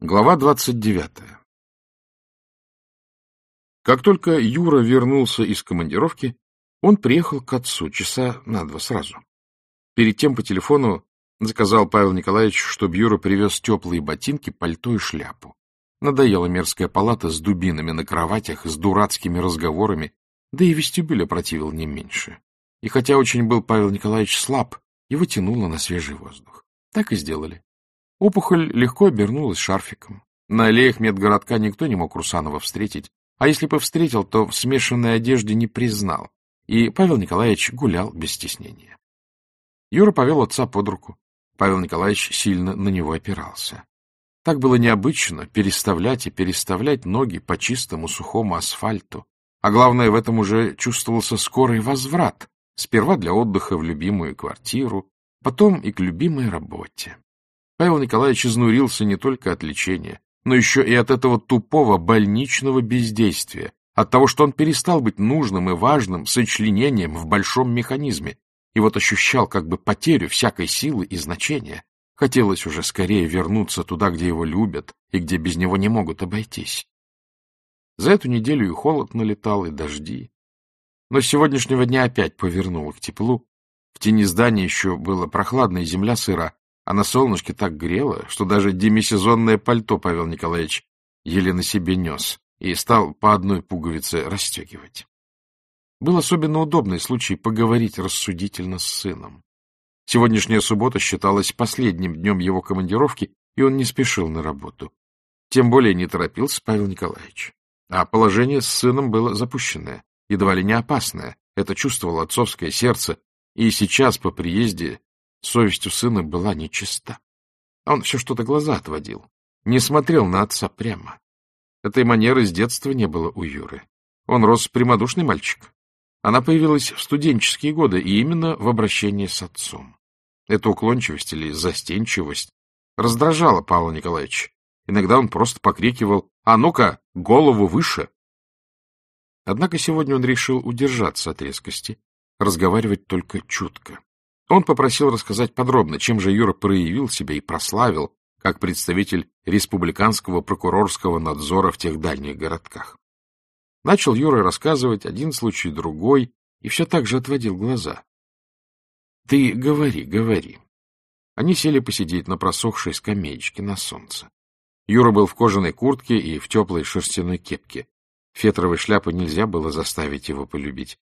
Глава двадцать девятая Как только Юра вернулся из командировки, он приехал к отцу часа на два сразу. Перед тем по телефону заказал Павел Николаевич, чтобы Юра привез теплые ботинки, пальто и шляпу. Надоела мерзкая палата с дубинами на кроватях, с дурацкими разговорами, да и вестибюль опротивил не меньше. И хотя очень был Павел Николаевич слаб, его тянуло на свежий воздух. Так и сделали. Опухоль легко обернулась шарфиком. На аллеях медгородка никто не мог Русанова встретить, а если бы встретил, то в смешанной одежде не признал, и Павел Николаевич гулял без стеснения. Юра повел отца под руку. Павел Николаевич сильно на него опирался. Так было необычно переставлять и переставлять ноги по чистому сухому асфальту. А главное, в этом уже чувствовался скорый возврат. Сперва для отдыха в любимую квартиру, потом и к любимой работе. Павел Николаевич изнурился не только от лечения, но еще и от этого тупого больничного бездействия, от того, что он перестал быть нужным и важным сочленением в большом механизме, и вот ощущал как бы потерю всякой силы и значения. Хотелось уже скорее вернуться туда, где его любят и где без него не могут обойтись. За эту неделю и холод налетал, и дожди. Но с сегодняшнего дня опять повернуло к теплу. В тени здания еще было прохладно, и земля сыра, а на солнышке так грело, что даже демисезонное пальто Павел Николаевич еле на себе нес и стал по одной пуговице расстегивать. Был особенно удобный случай поговорить рассудительно с сыном. Сегодняшняя суббота считалась последним днем его командировки, и он не спешил на работу. Тем более не торопился Павел Николаевич. А положение с сыном было запущенное, едва ли не опасное. Это чувствовало отцовское сердце, и сейчас по приезде Совесть у сына была нечиста. Он все что-то глаза отводил, не смотрел на отца прямо. Этой манеры с детства не было у Юры. Он рос прямодушный мальчик. Она появилась в студенческие годы и именно в обращении с отцом. Эта уклончивость или застенчивость раздражала Павла Николаевича. Иногда он просто покрикивал «А ну-ка, голову выше!». Однако сегодня он решил удержаться от резкости, разговаривать только чутко. Он попросил рассказать подробно, чем же Юра проявил себя и прославил, как представитель республиканского прокурорского надзора в тех дальних городках. Начал Юра рассказывать один случай, другой, и все так же отводил глаза. — Ты говори, говори. Они сели посидеть на просохшей скамеечке на солнце. Юра был в кожаной куртке и в теплой шерстяной кепке. Фетровой шляпы нельзя было заставить его полюбить.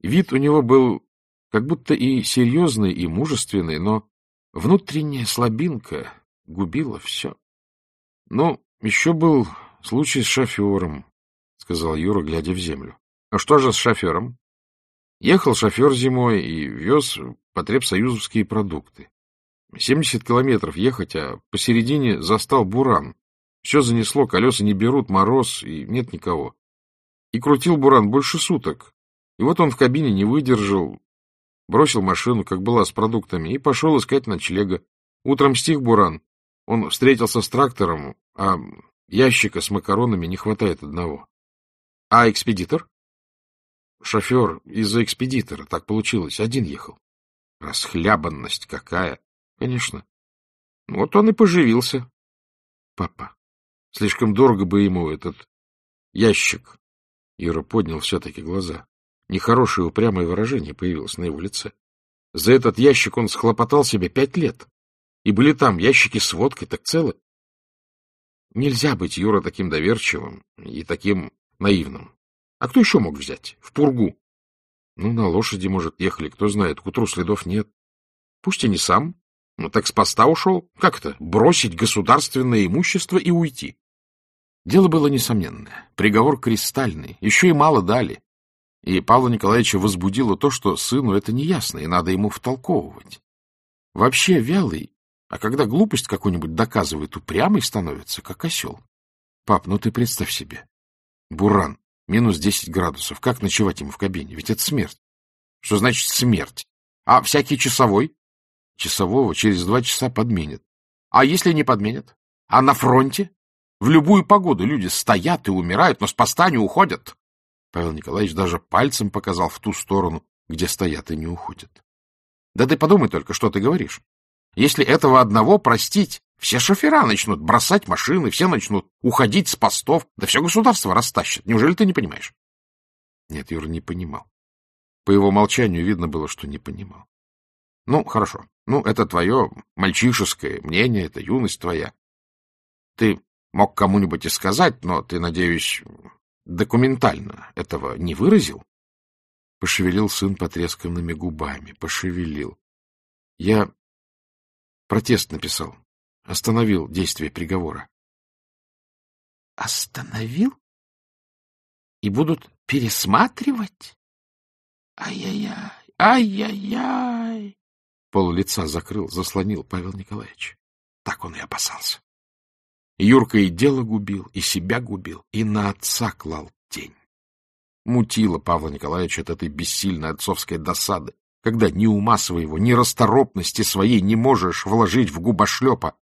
Вид у него был как будто и серьезный, и мужественный, но внутренняя слабинка губила все. — Ну, еще был случай с шофером, — сказал Юра, глядя в землю. — А что же с шофером? Ехал шофер зимой и вез потребсоюзовские продукты. Семьдесят километров ехать, а посередине застал буран. Все занесло, колеса не берут, мороз, и нет никого. И крутил буран больше суток. И вот он в кабине не выдержал, бросил машину, как была, с продуктами, и пошел искать ночлега. Утром стих буран. Он встретился с трактором, а ящика с макаронами не хватает одного. А экспедитор? Шофер из-за экспедитора. Так получилось. Один ехал. Расхлябанность какая. Конечно. Вот он и поживился. Папа. Слишком дорого бы ему этот ящик. Ира поднял все-таки глаза. Нехорошее упрямое выражение появилось на его лице. За этот ящик он схлопотал себе пять лет. И были там ящики с водкой, так целы. Нельзя быть, Юра, таким доверчивым и таким наивным. А кто еще мог взять? В пургу. Ну, на лошади, может, ехали, кто знает, к утру следов нет. Пусть и не сам. Ну, так с поста ушел. Как это? Бросить государственное имущество и уйти. Дело было несомненное. Приговор кристальный. Еще и мало дали. И Павла Николаевича возбудило то, что сыну это неясно, и надо ему втолковывать. Вообще вялый, а когда глупость какую-нибудь доказывает, упрямый становится, как осел. Пап, ну ты представь себе. Буран, минус десять градусов. Как ночевать ему в кабине? Ведь это смерть. Что значит смерть? А всякий часовой? Часового через два часа подменят. А если не подменят? А на фронте? В любую погоду люди стоят и умирают, но с поста не уходят. Павел Николаевич даже пальцем показал в ту сторону, где стоят и не уходят. Да ты подумай только, что ты говоришь. Если этого одного простить, Все шофера начнут бросать машины, все начнут уходить с постов, да все государство растащит. Неужели ты не понимаешь? Нет, Юра не понимал. По его молчанию видно было, что не понимал. Ну, хорошо. Ну, это твое мальчишеское мнение, это юность твоя. Ты мог кому-нибудь и сказать, но ты, надеюсь, документально этого не выразил? Пошевелил сын потресканными губами. Пошевелил. Я протест написал. Остановил действие приговора. Остановил? И будут пересматривать? Ай-яй-яй, ай-яй-яй. Пол лица закрыл, заслонил Павел Николаевич. Так он и опасался. Юрка и дело губил, и себя губил, и на отца клал тень. Мутило Павла Николаевича от этой бессильной отцовской досады, когда ни ума своего, ни расторопности своей не можешь вложить в губошлепа.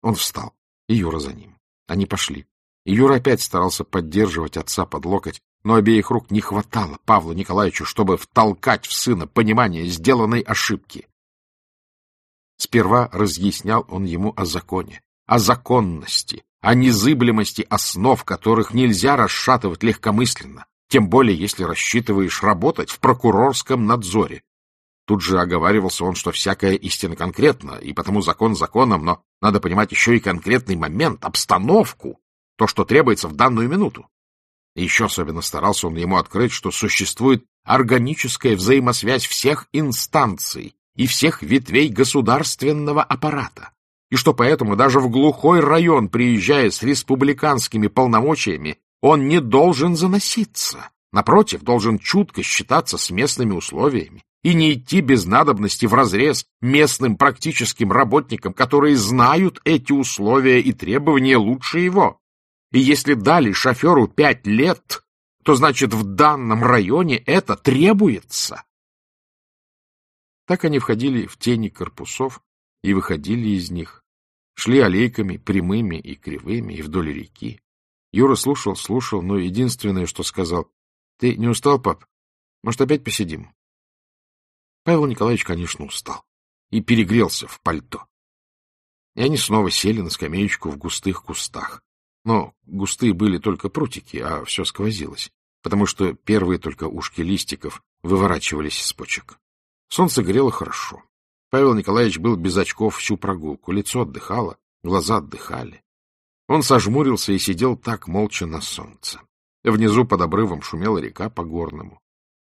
Он встал, и Юра за ним. Они пошли. И Юра опять старался поддерживать отца под локоть, но обеих рук не хватало Павлу Николаевичу, чтобы втолкать в сына понимание сделанной ошибки. Сперва разъяснял он ему о законе, о законности, о незыблемости основ, которых нельзя расшатывать легкомысленно, тем более если рассчитываешь работать в прокурорском надзоре. Тут же оговаривался он, что всякая истина конкретна, и потому закон законом, но надо понимать еще и конкретный момент, обстановку, то, что требуется в данную минуту. И еще особенно старался он ему открыть, что существует органическая взаимосвязь всех инстанций и всех ветвей государственного аппарата, и что поэтому даже в глухой район, приезжая с республиканскими полномочиями, он не должен заноситься, напротив, должен чутко считаться с местными условиями и не идти без надобности вразрез местным практическим работникам, которые знают эти условия и требования лучше его. И если дали шоферу пять лет, то значит в данном районе это требуется. Так они входили в тени корпусов и выходили из них, шли аллейками прямыми и кривыми и вдоль реки. Юра слушал, слушал, но единственное, что сказал, — Ты не устал, пап? Может, опять посидим? Павел Николаевич, конечно, устал и перегрелся в пальто. И они снова сели на скамеечку в густых кустах. Но густые были только прутики, а все сквозилось, потому что первые только ушки листиков выворачивались из почек. Солнце грело хорошо. Павел Николаевич был без очков всю прогулку, лицо отдыхало, глаза отдыхали. Он сожмурился и сидел так молча на солнце. Внизу под обрывом шумела река по горному.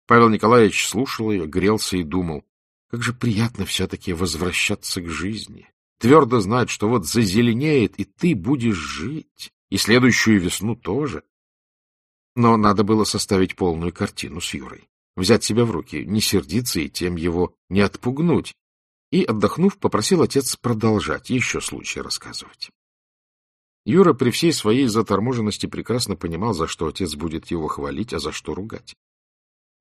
Павел Николаевич слушал ее, грелся и думал, как же приятно все-таки возвращаться к жизни, твердо знать, что вот зазеленеет, и ты будешь жить, и следующую весну тоже. Но надо было составить полную картину с Юрой, взять себя в руки, не сердиться и тем его не отпугнуть. И, отдохнув, попросил отец продолжать, еще случай рассказывать. Юра при всей своей заторможенности прекрасно понимал, за что отец будет его хвалить, а за что ругать.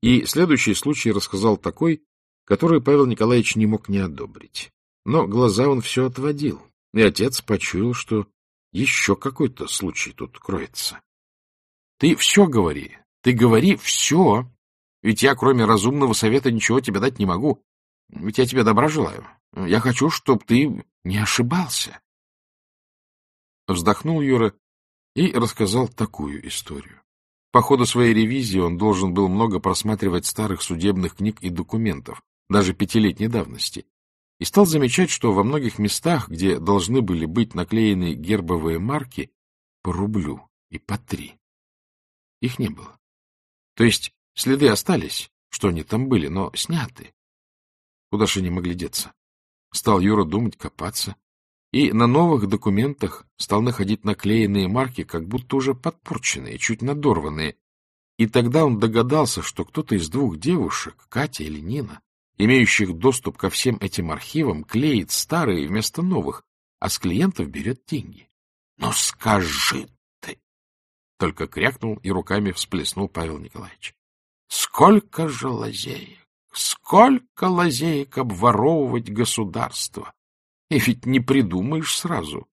И следующий случай рассказал такой, который Павел Николаевич не мог не одобрить. Но глаза он все отводил, и отец почуял, что еще какой-то случай тут кроется. Ты все говори, ты говори все. Ведь я, кроме разумного совета, ничего тебе дать не могу. Ведь я тебе добра желаю. Я хочу, чтобы ты не ошибался. Вздохнул Юра и рассказал такую историю. По ходу своей ревизии он должен был много просматривать старых судебных книг и документов, даже пятилетней давности, и стал замечать, что во многих местах, где должны были быть наклеены гербовые марки, по рублю и по три, их не было. То есть следы остались, что они там были, но сняты. Куда же они могли деться? Стал Юра думать, копаться. И на новых документах стал находить наклеенные марки, как будто уже подпорченные, чуть надорванные. И тогда он догадался, что кто-то из двух девушек, Катя или Нина, имеющих доступ ко всем этим архивам, клеит старые вместо новых, а с клиентов берет деньги. — Ну скажи ты! — только крякнул и руками всплеснул Павел Николаевич. — Сколько же лазеек! Сколько лазеек обворовывать государство! И ведь не придумаешь сразу.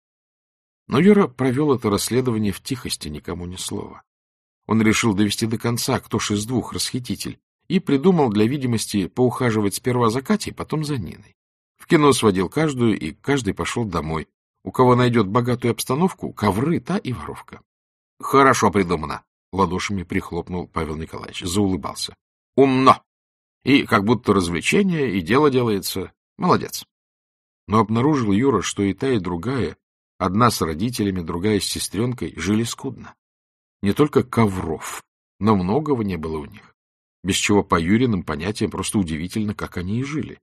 Но Юра провел это расследование в тихости, никому ни слова. Он решил довести до конца, кто ж из двух расхититель, и придумал для видимости поухаживать сперва за Катей, потом за Ниной. В кино сводил каждую, и каждый пошел домой. У кого найдет богатую обстановку, ковры, та и воровка. — Хорошо придумано, — ладошами прихлопнул Павел Николаевич, заулыбался. — Умно! И как будто развлечение, и дело делается. Молодец. Но обнаружил Юра, что и та, и другая, одна с родителями, другая с сестренкой, жили скудно. Не только ковров, но многого не было у них, без чего по Юриным понятиям просто удивительно, как они и жили.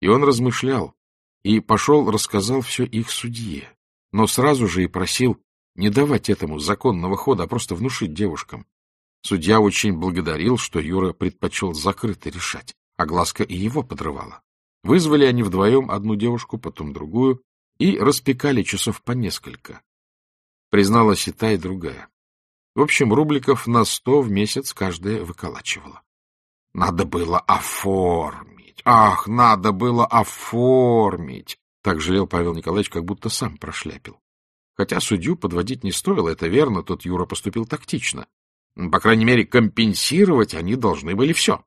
И он размышлял, и пошел рассказал все их судье, но сразу же и просил не давать этому законного хода, а просто внушить девушкам. Судья очень благодарил, что Юра предпочел закрыто решать, а глазка и его подрывала. Вызвали они вдвоем одну девушку, потом другую, и распекали часов по несколько. Призналась и та, и другая. В общем, рубликов на сто в месяц каждая выколачивала. Надо было оформить. Ах, надо было оформить. Так жалел Павел Николаевич, как будто сам прошляпил. Хотя судью подводить не стоило, это верно, тот Юра поступил тактично. По крайней мере, компенсировать они должны были все.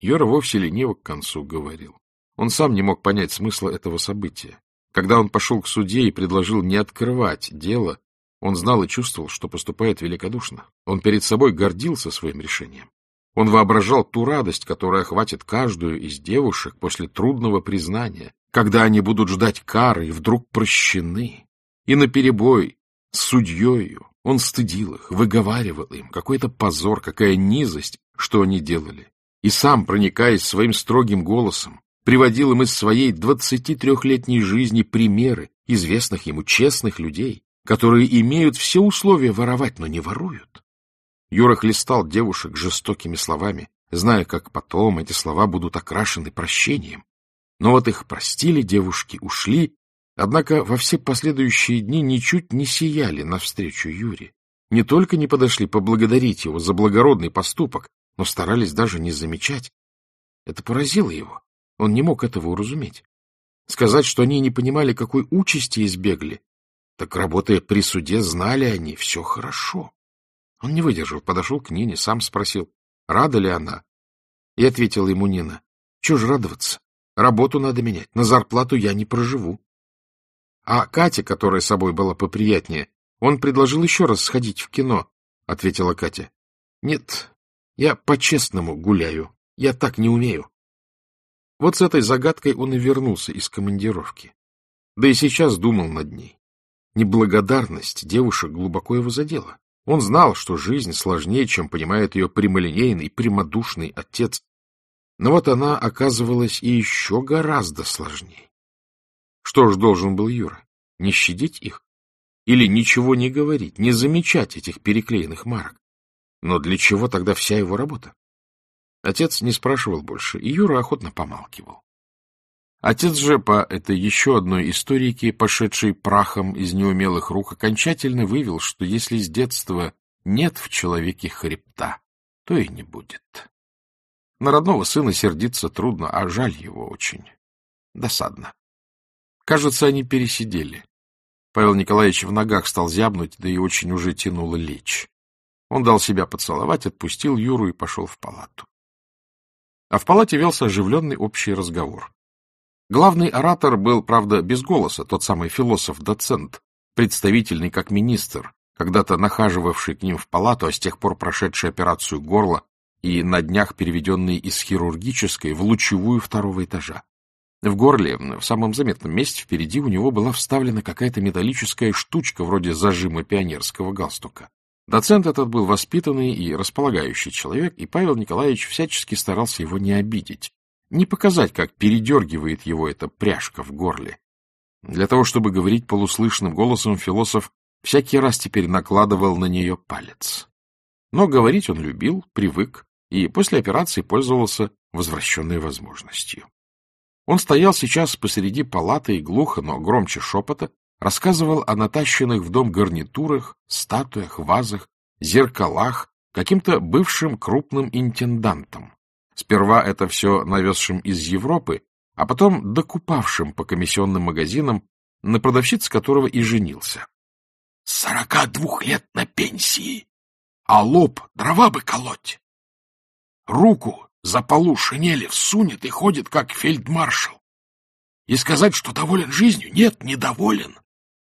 Юра вовсе лениво к концу говорил. Он сам не мог понять смысла этого события. Когда он пошел к суде и предложил не открывать дело, он знал и чувствовал, что поступает великодушно. Он перед собой гордился своим решением. Он воображал ту радость, которая охватит каждую из девушек после трудного признания, когда они будут ждать кары и вдруг прощены. И наперебой с судьею он стыдил их, выговаривал им, какой-то позор, какая низость, что они делали. И сам, проникаясь своим строгим голосом, приводил им из своей двадцати трехлетней жизни примеры известных ему честных людей, которые имеют все условия воровать, но не воруют. Юра хлестал девушек жестокими словами, зная, как потом эти слова будут окрашены прощением. Но вот их простили девушки, ушли, однако во все последующие дни ничуть не сияли навстречу Юре. Не только не подошли поблагодарить его за благородный поступок, но старались даже не замечать. Это поразило его. Он не мог этого уразуметь. Сказать, что они не понимали, какой участи избегли, так, работая при суде, знали они, все хорошо. Он не выдержал, подошел к Нине, сам спросил, рада ли она. И ответила ему Нина, чего ж радоваться, работу надо менять, на зарплату я не проживу. А Катя, которая собой была поприятнее, он предложил еще раз сходить в кино, — ответила Катя. — Нет, я по-честному гуляю, я так не умею. Вот с этой загадкой он и вернулся из командировки. Да и сейчас думал над ней. Неблагодарность девушек глубоко его задела. Он знал, что жизнь сложнее, чем понимает ее прямолинейный, прямодушный отец. Но вот она оказывалась и еще гораздо сложнее. Что ж должен был Юра? Не щадить их? Или ничего не говорить, не замечать этих переклеенных марок? Но для чего тогда вся его работа? Отец не спрашивал больше, и Юра охотно помалкивал. Отец же по этой еще одной историке, пошедшей прахом из неумелых рук, окончательно вывел, что если с детства нет в человеке хребта, то и не будет. На родного сына сердиться трудно, а жаль его очень. Досадно. Кажется, они пересидели. Павел Николаевич в ногах стал зябнуть, да и очень уже тянуло лечь. Он дал себя поцеловать, отпустил Юру и пошел в палату. А в палате велся оживленный общий разговор. Главный оратор был, правда, без голоса, тот самый философ-доцент, представительный как министр, когда-то нахаживавший к ним в палату, а с тех пор прошедший операцию горла и на днях переведенный из хирургической в лучевую второго этажа. В горле, в самом заметном месте впереди у него была вставлена какая-то металлическая штучка вроде зажима пионерского галстука. Доцент этот был воспитанный и располагающий человек, и Павел Николаевич всячески старался его не обидеть, не показать, как передергивает его эта пряжка в горле. Для того, чтобы говорить полуслышным голосом, философ всякий раз теперь накладывал на нее палец. Но говорить он любил, привык, и после операции пользовался возвращенной возможностью. Он стоял сейчас посреди палаты и глухо, но громче шепота, рассказывал о натащенных в дом гарнитурах, статуях, вазах, зеркалах, каким-то бывшим крупным интендантам, Сперва это все навезшим из Европы, а потом докупавшим по комиссионным магазинам, на продавщице которого и женился. — Сорока двух лет на пенсии, а лоб дрова бы колоть. Руку за полу шинели всунет и ходит, как фельдмаршал. и сказать, что доволен жизнью? Нет, недоволен.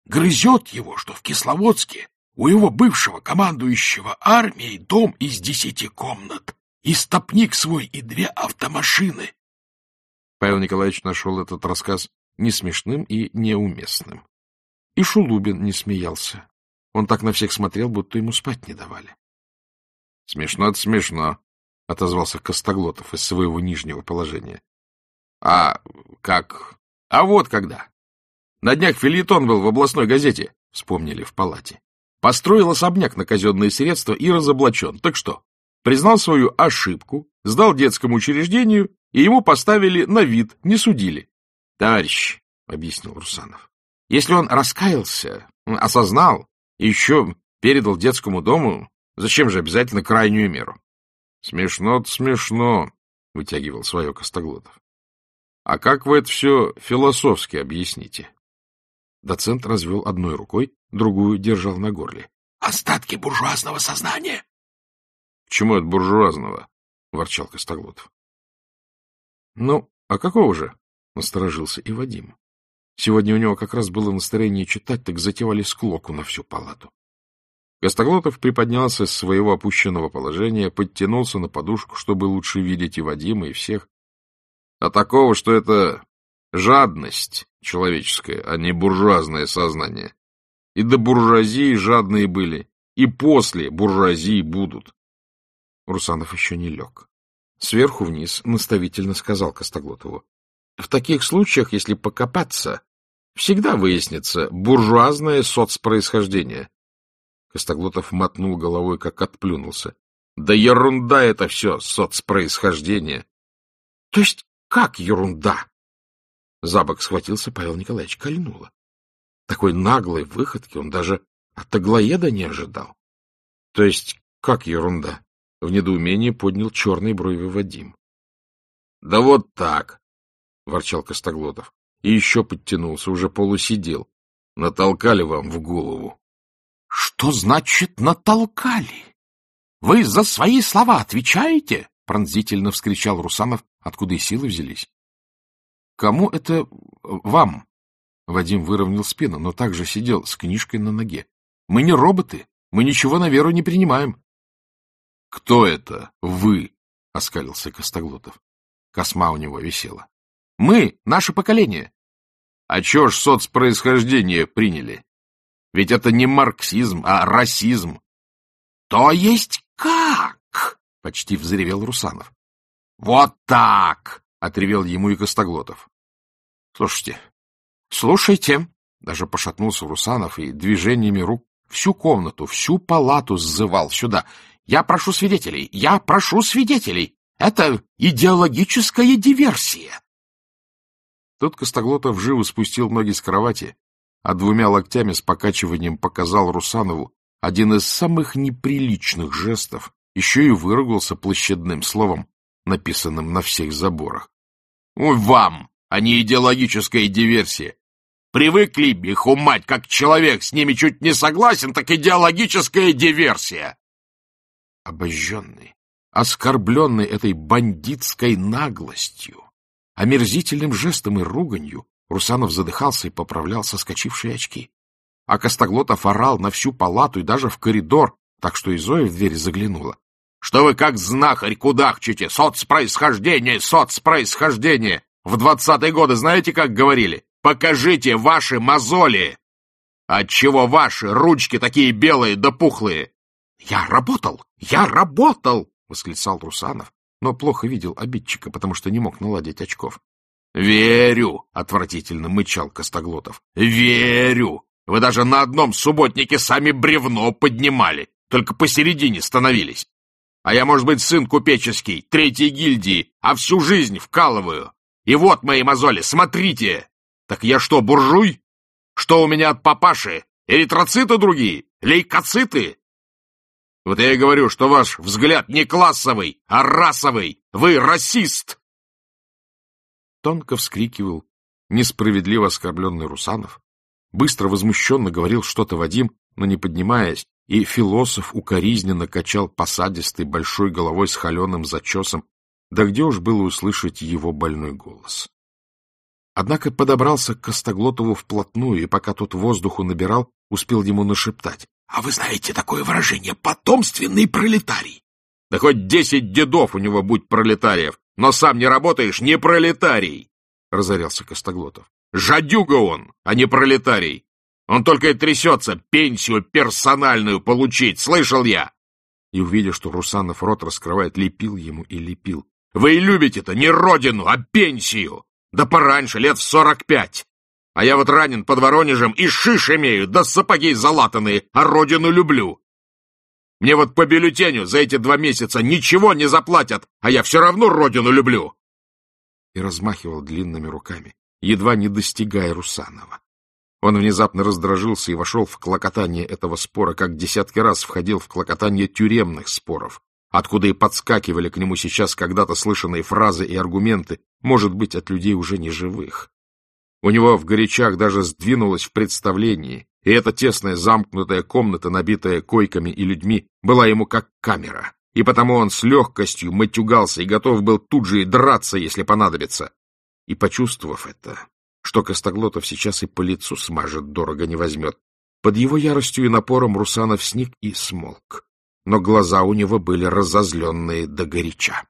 Грызет его, что в Кисловодске у его бывшего командующего армией дом из десяти комнат, и стопник свой, и две автомашины. Павел Николаевич нашел этот рассказ не смешным и неуместным. И Шулубин не смеялся. Он так на всех смотрел, будто ему спать не давали. — Смешно-то смешно, — отозвался Костоглотов из своего нижнего положения. — А как? А вот когда. На днях филитон был в областной газете, — вспомнили в палате. Построил особняк на казенные средства и разоблачен. Так что? Признал свою ошибку, сдал детскому учреждению, и ему поставили на вид, не судили. — Товарищ, — объяснил Русанов, — если он раскаялся, осознал и еще передал детскому дому, зачем же обязательно крайнюю меру? Смешно-то смешно, — вытягивал свое Костоглотов. А как вы это все философски объясните? Доцент развел одной рукой, другую держал на горле. — Остатки буржуазного сознания. — Почему от буржуазного? — ворчал Костоглотов. — Ну, а какого же? — насторожился и Вадим. Сегодня у него как раз было настроение читать, так затевали склоку на всю палату. Костоглотов приподнялся с своего опущенного положения, подтянулся на подушку, чтобы лучше видеть и Вадима, и всех. А такого, что это жадность человеческая, а не буржуазное сознание. И до буржуазии жадные были, и после буржуазии будут. Русанов еще не лег. Сверху вниз наставительно сказал Костоглотову. В таких случаях, если покопаться, всегда выяснится буржуазное соцпроисхождение. Костоглотов мотнул головой, как отплюнулся. — Да ерунда это все, соцпроисхождение. — То есть как ерунда? Забок схватился Павел Николаевич, кольнуло. Такой наглой выходки он даже от Аглоеда не ожидал. — То есть как ерунда? — в недоумении поднял черные брови Вадим. — Да вот так, — ворчал Костоглотов. И еще подтянулся, уже полусидел. Натолкали вам в голову. — Что значит натолкали? Вы за свои слова отвечаете? — пронзительно вскричал Русанов, откуда и силы взялись. — Кому это вам? Вадим выровнял спину, но также сидел с книжкой на ноге. — Мы не роботы, мы ничего на веру не принимаем. — Кто это вы? — оскалился Костоглотов. Косма у него висела. — Мы, наше поколение. — А чё ж соцпроисхождение приняли? Ведь это не марксизм, а расизм. — То есть как? — почти взревел Русанов. — Вот так! — отревел ему и Костоглотов. — Слушайте, слушайте! — даже пошатнулся Русанов и движениями рук всю комнату, всю палату сзывал сюда. — Я прошу свидетелей! Я прошу свидетелей! Это идеологическая диверсия! Тут Костоглотов живо спустил ноги с кровати а двумя локтями с покачиванием показал Русанову один из самых неприличных жестов, еще и выругался площадным словом, написанным на всех заборах. — Вам, а не идеологическая диверсия! Привыкли их умать, как человек с ними чуть не согласен, так идеологическая диверсия! Обожженный, оскорбленный этой бандитской наглостью, омерзительным жестом и руганью, Русанов задыхался и поправлял соскочившие очки. А Костоглотов орал на всю палату и даже в коридор, так что и Зоя в дверь заглянула. — Что вы как знахарь кудахчете? Соцпроисхождение, соцпроисхождение! В двадцатые годы знаете, как говорили? Покажите ваши мозоли! Отчего ваши ручки такие белые да пухлые? — Я работал! Я работал! — восклицал Русанов, но плохо видел обидчика, потому что не мог наладить очков. «Верю!» — отвратительно мычал Костоглотов. «Верю! Вы даже на одном субботнике сами бревно поднимали, только посередине становились. А я, может быть, сын купеческий, третьей гильдии, а всю жизнь вкалываю. И вот мои мозоли, смотрите! Так я что, буржуй? Что у меня от папаши? Эритроциты другие? Лейкоциты? Вот я и говорю, что ваш взгляд не классовый, а расовый. Вы расист!» Тонко вскрикивал несправедливо оскорбленный Русанов. Быстро возмущенно говорил что-то Вадим, но не поднимаясь, и философ укоризненно качал посадистой большой головой с холеным зачесом, да где уж было услышать его больной голос. Однако подобрался к Костоглотову вплотную, и пока тот воздуху набирал, успел ему нашептать. — А вы знаете такое выражение «потомственный пролетарий»? — Да хоть десять дедов у него будь пролетариев, но сам не работаешь, не пролетарий! — разорялся Костоглотов. — Жадюга он, а не пролетарий! Он только и трясется пенсию персональную получить, слышал я! И, увидя, что Русанов рот раскрывает, лепил ему и лепил. — Вы любите-то не родину, а пенсию! Да пораньше, лет в сорок пять. А я вот ранен под Воронежем и шиш имею, да сапоги залатанные, а родину люблю. Мне вот по бюллетеню за эти два месяца ничего не заплатят, а я все равно родину люблю. И размахивал длинными руками, едва не достигая Русанова. Он внезапно раздражился и вошел в клокотание этого спора, как десятки раз входил в клокотание тюремных споров, откуда и подскакивали к нему сейчас когда-то слышанные фразы и аргументы, может быть, от людей уже не живых. У него в горячах даже сдвинулось в представлении, и эта тесная замкнутая комната, набитая койками и людьми, была ему как камера, и потому он с легкостью матюгался и готов был тут же и драться, если понадобится. И, почувствовав это, что Костоглотов сейчас и по лицу смажет, дорого не возьмет, под его яростью и напором Русанов сник и смолк но глаза у него были разозленные до горяча.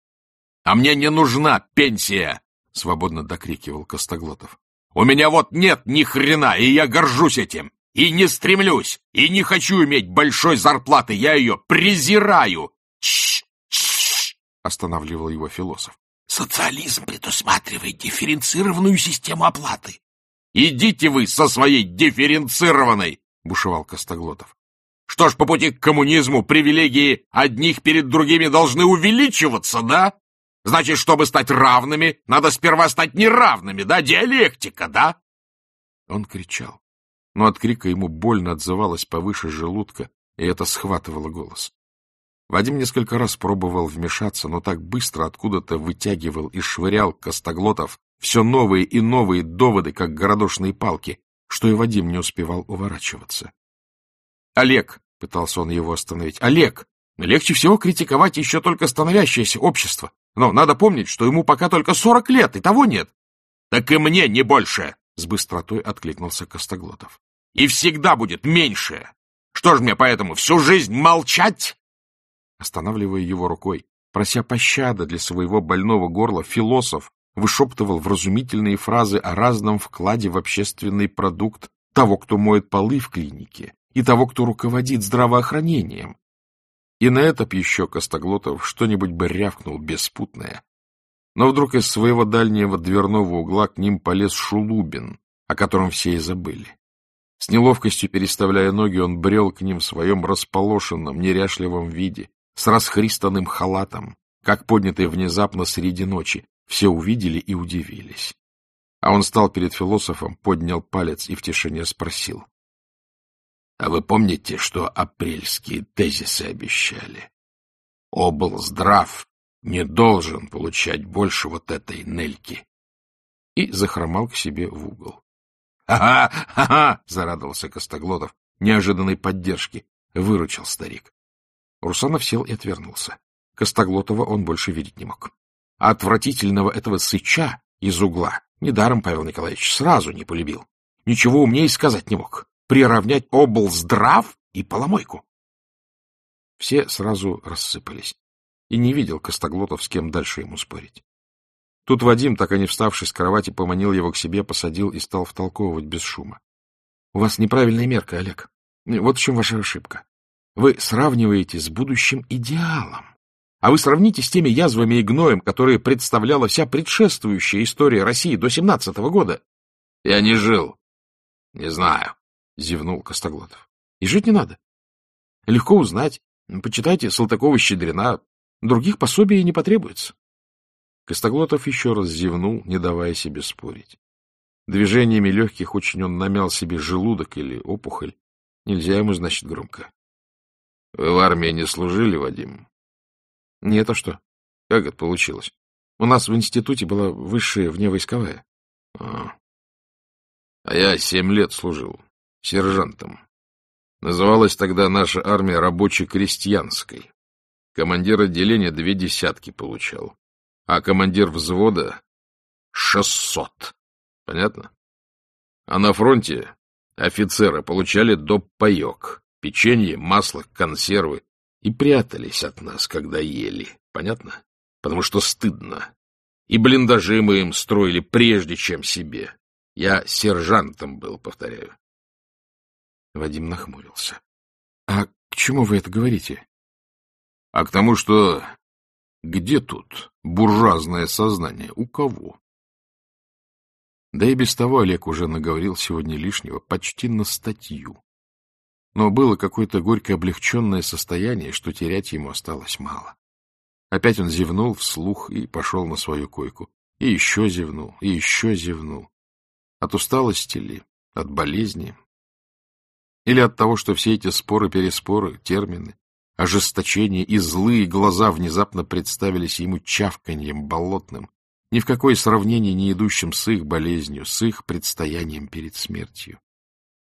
— А мне не нужна пенсия! — свободно докрикивал Костоглотов. — У меня вот нет ни хрена, и я горжусь этим! И не стремлюсь, и не хочу иметь большой зарплаты, я ее презираю! Чш, чш, останавливал его философ. Социализм предусматривает дифференцированную систему оплаты. Идите вы со своей дифференцированной, бушевал Костоглотов. Что ж, по пути к коммунизму привилегии одних перед другими должны увеличиваться, да? Значит, чтобы стать равными, надо сперва стать неравными, да? Диалектика, да? Он кричал, но от крика ему больно отзывалось повыше желудка, и это схватывало голос. Вадим несколько раз пробовал вмешаться, но так быстро откуда-то вытягивал и швырял Костоглотов все новые и новые доводы, как городошные палки, что и Вадим не успевал уворачиваться. Олег, — пытался он его остановить, — Олег, легче всего критиковать еще только становящееся общество. Но надо помнить, что ему пока только сорок лет, и того нет. — Так и мне не больше, — с быстротой откликнулся Костоглотов. — И всегда будет меньше. Что ж мне поэтому, всю жизнь молчать? Останавливая его рукой, прося пощады для своего больного горла, философ вышептывал вразумительные фразы о разном вкладе в общественный продукт того, кто моет полы в клинике, и того, кто руководит здравоохранением. И на это еще Костоглотов что-нибудь бы рявкнул беспутное. Но вдруг из своего дальнего дверного угла к ним полез Шулубин, о котором все и забыли. С неловкостью переставляя ноги, он брел к ним в своем располошенном, неряшливом виде, с расхристанным халатом, как поднятый внезапно среди ночи. Все увидели и удивились. А он стал перед философом, поднял палец и в тишине спросил. А вы помните, что апрельские тезисы обещали? Облздрав не должен получать больше вот этой Нельки. И захромал к себе в угол. «Ага, ага!» — зарадовался Костоглотов. Неожиданной поддержки. Выручил старик. Русанов сел и отвернулся. Костоглотова он больше видеть не мог. А отвратительного этого сыча из угла недаром Павел Николаевич сразу не полюбил. Ничего умнее сказать не мог приравнять облздрав и поломойку. Все сразу рассыпались, и не видел Костоглотов, с кем дальше ему спорить. Тут Вадим, так и не вставший с кровати, поманил его к себе, посадил и стал втолковывать без шума. — У вас неправильная мерка, Олег. Вот в чем ваша ошибка. Вы сравниваете с будущим идеалом. А вы сравните с теми язвами и гноем, которые представляла вся предшествующая история России до семнадцатого года. — Я не жил. Не знаю. — зевнул Костоглотов. — И жить не надо. Легко узнать. Почитайте Салтыкова-Щедрина. Других пособий не потребуется. Костоглотов еще раз зевнул, не давая себе спорить. Движениями легких очень он намял себе желудок или опухоль. Нельзя ему, значит, громко. — Вы в армии не служили, Вадим? — Нет, а что? Как это получилось? У нас в институте была высшая вневойсковая. А, а я семь лет служил сержантом. Называлась тогда наша армия рабоче-крестьянской. Командир отделения две десятки получал, а командир взвода — шестьсот. Понятно? А на фронте офицеры получали доп. паек, печенье, масло, консервы и прятались от нас, когда ели. Понятно? Потому что стыдно. И блиндажи мы им строили прежде, чем себе. Я сержантом был, повторяю. Вадим нахмурился. — А к чему вы это говорите? — А к тому, что где тут буржуазное сознание? У кого? Да и без того Олег уже наговорил сегодня лишнего почти на статью. Но было какое-то горько облегченное состояние, что терять ему осталось мало. Опять он зевнул вслух и пошел на свою койку. И еще зевнул, и еще зевнул. От усталости ли, от болезни? Или от того, что все эти споры-переспоры, термины, ожесточение и злые глаза внезапно представились ему чавканьем болотным, ни в какое сравнение не идущим с их болезнью, с их предстоянием перед смертью.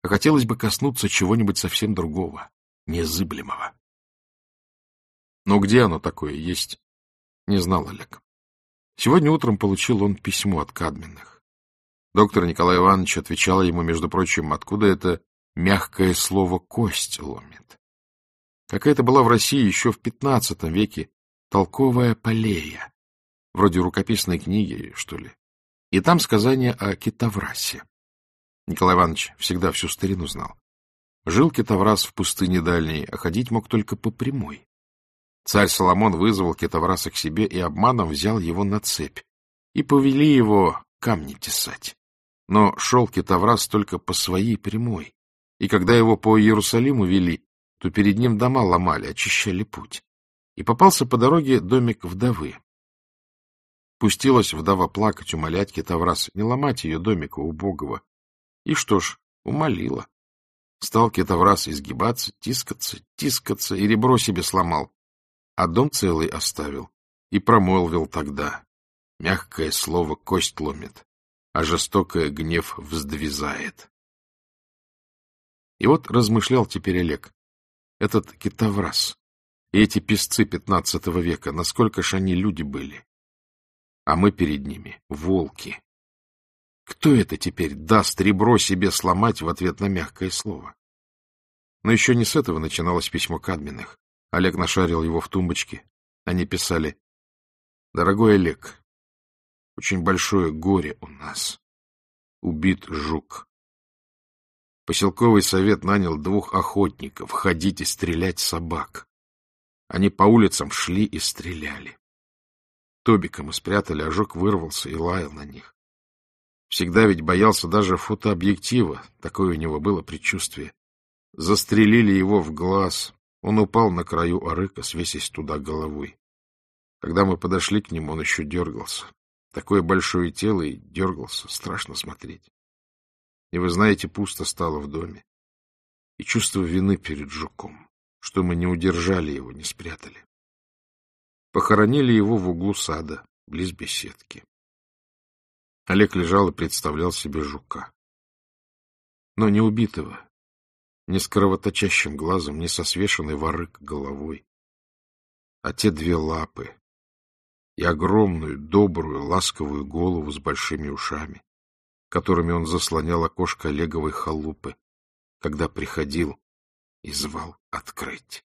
А хотелось бы коснуться чего-нибудь совсем другого, незыблемого. Но где оно такое есть, не знал Олег. Сегодня утром получил он письмо от Кадменных. Доктор Николай Иванович отвечал ему, между прочим, откуда это мягкое слово «кость» ломит. Какая-то была в России еще в XV веке толковая полея, вроде рукописной книги, что ли. И там сказание о Китаврасе. Николай Иванович всегда всю старину знал. Жил Китаврас в пустыне дальней, а ходить мог только по прямой. Царь Соломон вызвал Китавраса к себе и обманом взял его на цепь, и повели его камни тесать. Но шел Китаврас только по своей прямой, и когда его по Иерусалиму вели, то перед ним дома ломали, очищали путь. И попался по дороге домик вдовы, Пустилась вдова плакать, умолять Китаврас, не ломать ее домика убогого. И что ж, умолила. Стал Китаврас изгибаться, тискаться, тискаться, и ребро себе сломал. А дом целый оставил. И промолвил тогда. Мягкое слово кость ломит, а жестокое гнев вздвизает. И вот размышлял теперь Олег. Этот Китаврас и эти песцы пятнадцатого века, насколько ж они люди были а мы перед ними — волки. Кто это теперь даст ребро себе сломать в ответ на мягкое слово? Но еще не с этого начиналось письмо Кадминых. Олег нашарил его в тумбочке. Они писали «Дорогой Олег, очень большое горе у нас. Убит жук. Поселковый совет нанял двух охотников ходить и стрелять собак. Они по улицам шли и стреляли. Тобика мы спрятали, ожог вырвался и лаял на них. Всегда ведь боялся даже фотообъектива, такое у него было предчувствие. Застрелили его в глаз, он упал на краю арыка, свесясь туда головой. Когда мы подошли к нему, он еще дергался. Такое большое тело и дергался, страшно смотреть. И вы знаете, пусто стало в доме. И чувство вины перед жуком, что мы не удержали его, не спрятали. Похоронили его в углу сада, близ беседки. Олег лежал и представлял себе жука. Но не убитого, не с кровоточащим глазом, не со свешенной ворык головой, а те две лапы и огромную, добрую, ласковую голову с большими ушами, которыми он заслонял окошко Олеговой халупы, когда приходил и звал открыть.